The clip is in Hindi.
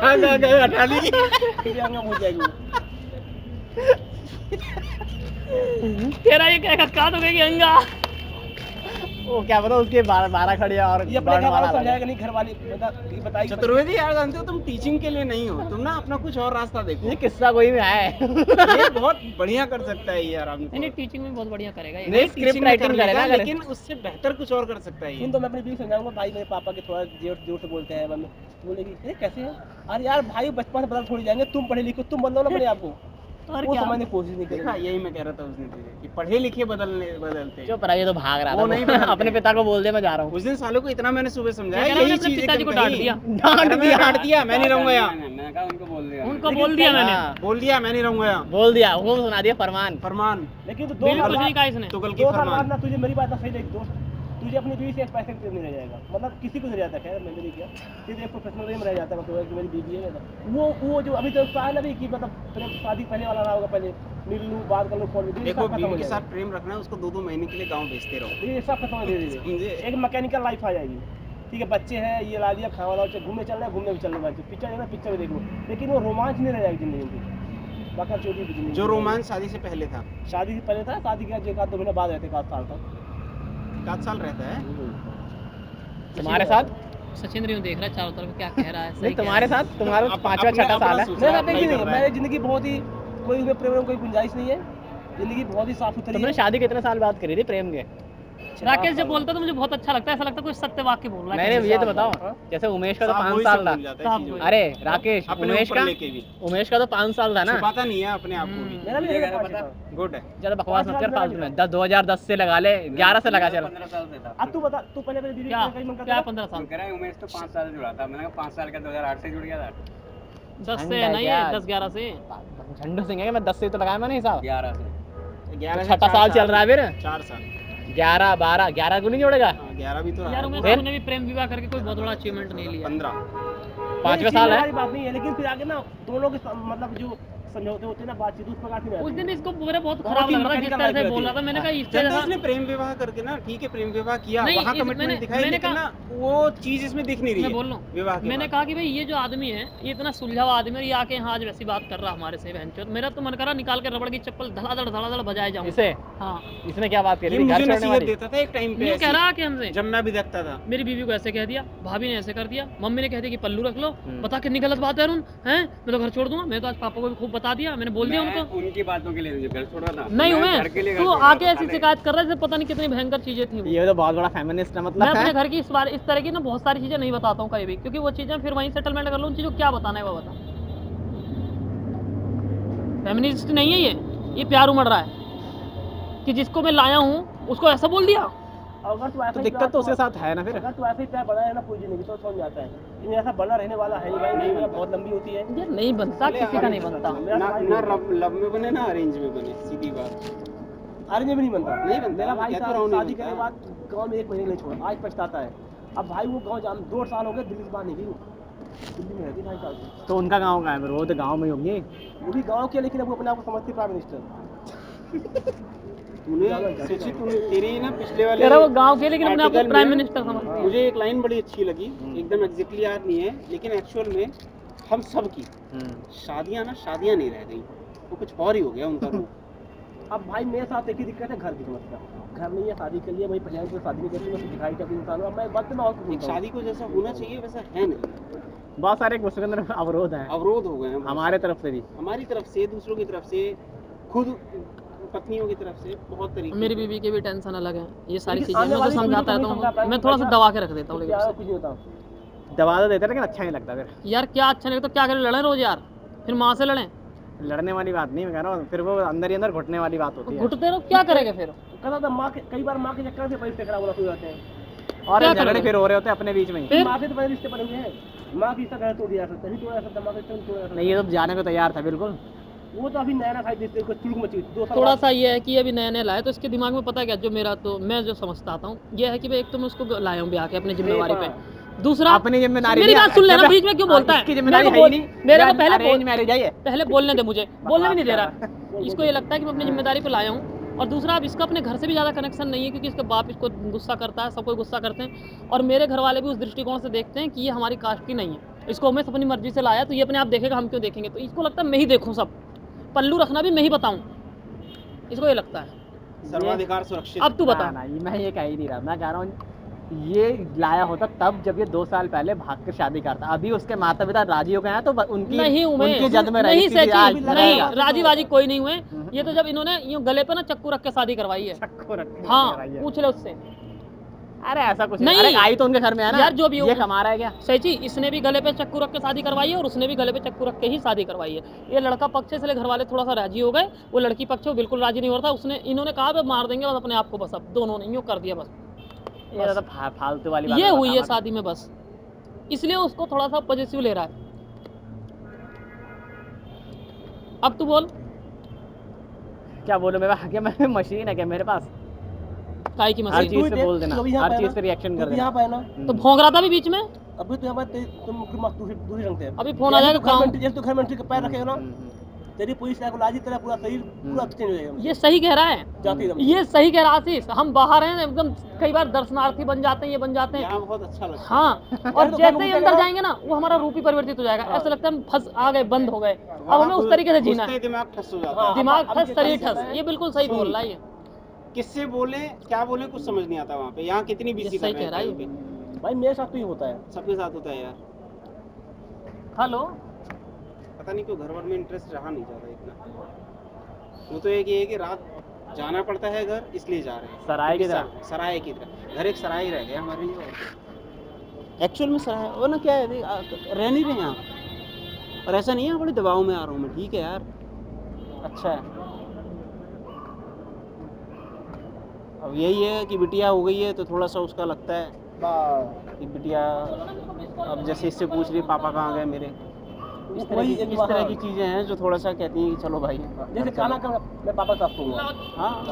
हाँ गा गा हटा ली प्रियंका हो जाएगी तेरा ये क्या कहा तो कहेगी अंगा? वो क्या पता उसके बारह बारह खड़े और ये अपने घर वालों वाला समझाएगा नहीं घर वाली बता ये बताइए। चतुर्वेदी यार जानते हो तुम टीचिंग के लिए नहीं हो। तुम ना अपना कुछ और रास्ता देखो। ये किस्सा कोई में है। ये बहुत बढ़िया कर सकता है ये आराम नहीं नहीं टीचिंग में बहुत बढ़िया करेगा ये। नहीं स्क्रिप्ट राइटिंग करेगा लेकिन उससे बेहतर कुछ और कर सकता है ये। तो मैं अपनी बीवी समझाऊँगा भाई मेरे पापा के थोड़ा ज़ोर ज़ोर से बोलते हैं बोलेगी अरे कैसे है? अरे यार भाई बचपन से बदल थोड़ी जाएँगे तुम पढ़े लिखे तुम बदलो ना अपने आप को। और वो क्या? समझने की कोशिश नहीं देखा करेगी यही मैं कह रहा था उसने तुझे कि पढ़े लिखे बदलने बदलते। जो पर ये तो भाग रहा वो था नहीं। अपने पिता को बोल दे मैं जा रहा हूँ। उस दिन सालों को इतना मैंने सुबह समझाया यही चीज़ पिताजी को डांट दिया। डांट दिया डांट दिया मैं नहीं रहूँगा यहाँ। मैंने कहा उनको बोल दिया। उनको बोल दिया मैंने। हाँ, बोल दिया मैं नहीं रहूँगा यहाँ। बोल दिया हुकुम सुना दिया फरमान। फरमान। लेकिन तो दो साल कुछ नहीं कहा इसने। की फरमान। ना तुझे मेरी बात सही लगी दोस्त। तुझे अपनी बीवी से पैसे का नहीं रह जाएगा। मतलब किसी को नहीं रहता खैर मैंने नहीं किया। तुझे एक प्रोफेशनल प्रेम रह जाता है मतलब कि मेरी बीवी है मतलब। वो वो जो अभी तो कहा ना भी कि मतलब प्रेम शादी पहले वाला रहा होगा पहले मिल लूँ बात कर लूँ फ़ोन देखो बीवी के साथ प्रेम रखना है उसको दो दो महीने के लिए गाँव भेजते रहो। ये सब खत्म धीरे धीरे एक मैकेनिकल लाइफ आ जाएगी। ठीक है बच्चे हैं ये ला दिया खाना वाला घूमने चल रहे हैं घूमने भी चल रहे हैं पिक्चर है ना पिक्चर भी देख लो लेकिन वो रोमांच नहीं रह जाएगी ज़िंदगी में। बाकी जो रोमांच शादी से पहले था। शादी से पहले था शादी के आध दो महीने बाद रहते साल तक। सात साल रहता है। तुम्हारे साथ? सचिन रही देख रहा है चारों तरफ़ क्या कह रहा है नहीं तुम्हारे साथ? तुम्हारा पांचवा छठा साल है। नहीं। मेरी ज़िंदगी बहुत ही कोई प्रेम कोई गुंजाइश नहीं है। ज़िंदगी बहुत ही साफ़ सुथरी तुमने के शादी कितने साल बात करी थी प्रेम के? राकेश जब बोलता है तो मुझे बहुत अच्छा लगता है ऐसा लगता है कोई सत्य वाक्य बोल रहा है ये तो बताओ? जैसे उमेश का तो पाँच साल था। अरे राकेश उमेश का उमेश का तो पाँच साल था ना। पता नहीं है अपने आप को है? साल। गुड है। ज़्यादा बकवास मत कर साल फालतू में दस दो हज़ार दस से लगा ले ग्यारह से लगा चल। पंद्रह साल से था। अब तू बता तू पहले दीदी क्या? को कहीं मन क्या पंद्रह साल? कह रहे हैं उमेश तो पाँच साल से जुड़ा था। मैंने कहा पाँच साल का दो हज़ार आठ से जुड़ गया था। दस से नहीं है दस ग्यारह से। झंडू सिंह है मैं दस से तो लगाया मैंने हिसाब। ग्यारह से। ग्यारह छठा साल चल रहा है फिर। चार साल। ग्यारह बारह ग्यारह को नहीं जोड़ेगा? हाँ, ग्यारह भी तो यार भी प्रेम विवाह करके कोई बहुत बड़ा अचीवमेंट नहीं लिया। पंद्रह। पांचवा साल है। बात नहीं है लेकिन फिर आगे ना दोनों के मतलब जो समझौते होते हैं ना बातचीत उस प्रकार से उस दिन इसको मेरा बहुत खराब लग रहा था जिस तरह से बोल रहा था मैंने कहा जैसा- उसने प्रेम विवाह करके ना ठीक है प्रेम विवाह किया वहाँ कमिटमेंट दिखाई मैंने कहा- वो चीज़ इसमें दिख नहीं रही मैं बोल रहा हूँ। विवाह मैंने कहा कि भाई ये जो आदमी है ये इतना सुलझा हुआ आदमी है ये आके यहाँ आज वैसी बात कर रहा हमारे से बहन मेरा तो मन करा निकाल के रबड़ की चप्पल धड़ाधड़ धड़ाधड़ बजाए जाऊँ। इसे? हाँ। इसने क्या बात करी मुझे नसीहत देता था एक टाइम पे कह रहा कि हमसे जब मैं भी देखता था। मेरी बीवी को ऐसे कह दिया भाभी ने ऐसे कर दिया मम्मी ने कह दिया कि पल्लू रख लो हम्म। बता कितनी गलत बात है अरुण हैं? मैं तो घर छोड़ दूँगा मैं तो आज पापा को भी खूब बता दिया? मैंने बोल दिया उनको। उनकी बातों के लिए घर छोड़ा था नहीं मैं। हुए तू आके ऐसी शिकायत कर रहा है जैसे पता नहीं कितनी भयंकर चीज़ें थी ये तो बहुत बड़ा फेमिनिस्ट है मैं मतलब अपने घर की इस बार इस तरह की ना बहुत सारी चीज़ें नहीं बताता हूँ कहीं भी क्योंकि वो चीज़ें फिर वहीं सेटलमेंट कर लो उन चीज़ों क्या बताना है वो बता। फेमिनिस्ट नहीं है ये। ये प्यार उमड़ रहा है। कि जिसको मैं लाया हूँ उसको ऐसा बोल दिया? अगर तू ऐसा तो दिक्कत तो उसके साथ है ना फिर। अगर तू ऐसे ही प्यार बना है ना पूरी ज़िंदगी तो समझ आता है। लेकिन ऐसा बना रहने वाला है नहीं भाई नहीं मेरा बहुत लंबी होती है। ये नहीं बनता किसी का नहीं बनता। ना ना रब- लव में बने ना अरेंज में बने सीधी बात। अरेंज में नहीं बनता। नहीं बनता, मेरा भाई साहब रहा हूँ, शादी करने के बाद गाँव में एक महीने नहीं छोड़ा आज पछताता है। अब भाई वो गाँव जान दो साल हो गए दिल्ली से बाहर नहीं गई दिल्ली में रहती ढाई साल तो उनका गाँव का है वो तो गाँव में होंगे। वो भी गाँव के लेकिन अब अपने आप को समझती प्राइम मिनिस्टर तेरी ना पिछले वाले वो गाँव के लेकिन अपने आप को प्राइम मिनिस्टर समझती मुझे एक लाइन बड़ी अच्छी लगी एकदम एग्जैक्टली याद नहीं है लेकिन एक्चुअल में हम सब की शादियाँ ना शादियाँ नहीं रह गई वो कुछ और ही हो गया उनका रूप अब भाई मेरे साथ एक ही दिक्कत है घर की समस्या। घर नहीं है शादी के लिए वही पहले से शादी नहीं करती मैं दिखाई करती इंसान हूँ अब मैं बात में और कुछ एक शादी को जैसा होना चाहिए वैसा है नहीं। बहुत सारे उसके अंदर अवरोध हैं। अवरोध हो गए हैं हमारे तरफ़ से भी। हमारी तरफ़ से दूसरों की तरफ़ से खुद पत्नियों की तरफ़ से बहुत तरीके मेरी बीवी की भी टेंशन अलग है ये सारी लेकिन चीज़ें। मैं तो समझाता हूँ। मैं थोड़ा सा दबा के रख देता हूँ लेकिन कुछ होता दबा तो देते हैं, लेकिन अच्छा नहीं लगता फिर। यार क्या अच्छा नहीं तो क्या करें? लड़े रोज यार। फिर माँ से लड़े। लड़ने वाली बात नहीं मैं कह रहा हूँ फिर वो अंदर ही अंदर घुटने वाली बात होती है। घुटते रहो क्या करेंगे फिर? कहता था माँ कई बार माँ के चक्कर से पैसे होना शुरू हो जाते हैं। और क्या झगड़े फिर हो रहे होते हैं अपने बीच में ही। माँ के तो पहले रिश्ते बने हुए हैं माँ की इसका घर तोड़ दिया सकता नहीं तोड़ा सकता माँ का नहीं नहीं ये तो जाने को तैयार था बिल्कुल। वो तो अभी नया नया खाई देते चुड़क मची दो थोड़ा सा ये है कि अभी नया नया लाया तो इसके दिमाग में पता क्या जो मेरा तो मैं जो समझता आता हूँ ये है कि भाई एक तो मैं उसको लाया हूँ ब्याह के अपनी जिम्मेवारी पे। दूसरा अपनी ज़िम्मेदारी मेरी बात सुन लेना बीच में क्यों बोलता है? इसकी ज़िम्मेदारी मेरे है को बोल- नहीं मेरे को पहले मैरिज है। पहले बोलने दे मुझे बोलने भी नहीं दे रहा। इसको ये लगता है कि मैं अपनी ज़िम्मेदारी पे लाया हूँ और दूसरा अब इसका अपने घर से भी ज़्यादा कनेक्शन नहीं है क्योंकि इसका बाप इसको गुस्सा करता है सब कोई गुस्सा करते हैं और मेरे घर वाले भी उस दृष्टिकोण से देखते हैं कि ये हमारी कास्ट की नहीं है। इसको उमेश अपनी मर्ज़ी से लाया तो ये अपने आप देखेगा हम क्यों देखेंगे? तो इसको लगता है मैं ही देखूँ सब। पल्लू रखना भी मैं ही बताऊँ। इसको ये लगता है। सर्वाधिकार सुरक्षित। अब तू बता। ना, ना, मैं ये कह ही नहीं रहा। मैं कह रहा हूँ ये लाया होता तब जब ये दो साल पहले भाग कर शादी करता। अभी उसके माता पिता राज़ी हो गए हैं तो उनकी नहीं उमेश उनकी जद में नहीं सची नहीं राज़ी वाजी कोई नहीं हुए। हम्म। ये तो जब इन्होंने यूँ गले पे ना चक्कू रख के शादी करवाई है। चक्को रख हाँ। पूछ ले उससे। अरे ऐसा कुछ नहीं। अरे आई तो उनके घर में है ना। यार, जो भी हो। ये कमा रहा है क्या? सची इसने भी गले पे चक्कू रख के शादी करवाई है और उसने भी गले पे चक्कू रख के ही शादी करवाई है। ये लड़का पक्ष इसलिए घर वाले थोड़ा सा राज़ी हो गए। वो लड़की पक्ष बिल्कुल राज़ी नहीं हो रहा था। उसने इन्होंने कहा मार देंगे बस अपने आप को बस अब दोनों ने यूँ कर दिया बस। ये तो फालतू वाली ये हुई है शादी में बस। इसलिए उसको थोड़ा सा पॉजिटिव ले रहा है। अब तू बोल। क्या बोलूँ मैं? क्या मैं मशीन है क्या मेरे पास? काय की हर मशीन चीज़ तू पे बोल देना तू अभी यहाँ हर पे है चीज़ ना? पे रिएक्शन तू कर भी यहाँ पे है ना तो भोंग रहा था भी बीच में? अभी तो यहाँ ते- तुम तुम दूसरी दूसरी रंग थे। अभी फ़ोन आ जाएगा काम। जैसे तू घर में एंट्री के पैर रखेगा ना। हम्म, हम्म, तेरी पूरी साइकोलॉजी तेरा पूरा शरीर पूरा चेंज हो जाएगा। ये सही कह रहा है। जाती एकदम ये सही कह रहा है आशीष। हम बाहर हैं एकदम कई बार दर्शनार्थी बन जाते हैं ये बन जाते हैं। यहाँ बहुत अच्छा लगता है। हाँ और तो जैसे ही अंदर जाएँगे ना वो हमारा रूप ही परिवर्तित हो जाएगा। ऐसा लगता है हम फंस आ गए बंद हो गए। अब हमें उस तरीके से जीना है। दिमाग ठस हो जाता हाँ। है दिमाग ठस शरीर ठस। ये बिल्कुल सही बोल रहा है ये। किससे बोले क्या बोले कुछ समझ नहीं आता वहाँ पे। यहाँ कितनी बीसी सही रहे कह रहा है भाई मेरे साथ तो ही होता है। सबके साथ होता है यार। हेलो? पता नहीं क्यों घर वर में इंटरेस्ट रहा नहीं जाता इतना। वो तो एक ये है कि रात जाना पड़ता है घर इसलिए जा रहे हैं। सराय की तरह। सराय की तरह। घर एक सराय रह गया हमारे लिए एक्चुअल में सराय वो ना क्या है रह नहीं रहे यहाँ। और ऐसा नहीं है बड़े दबाव में आ रहा हूँ मैं। ठीक है यार। अच्छा है। अब यही है कि बिटिया हो गई है तो थोड़ा सा उसका लगता है बा- कि बिटिया अब जैसे इससे पूछ रही पापा कहाँ गए मेरे? इस तरह की इस तरह की चीज़ें हैं जो थोड़ा सा कहती हैं कि चलो भाई। जैसे खाना का मैं पापा साफ़ करूँगा हाँ।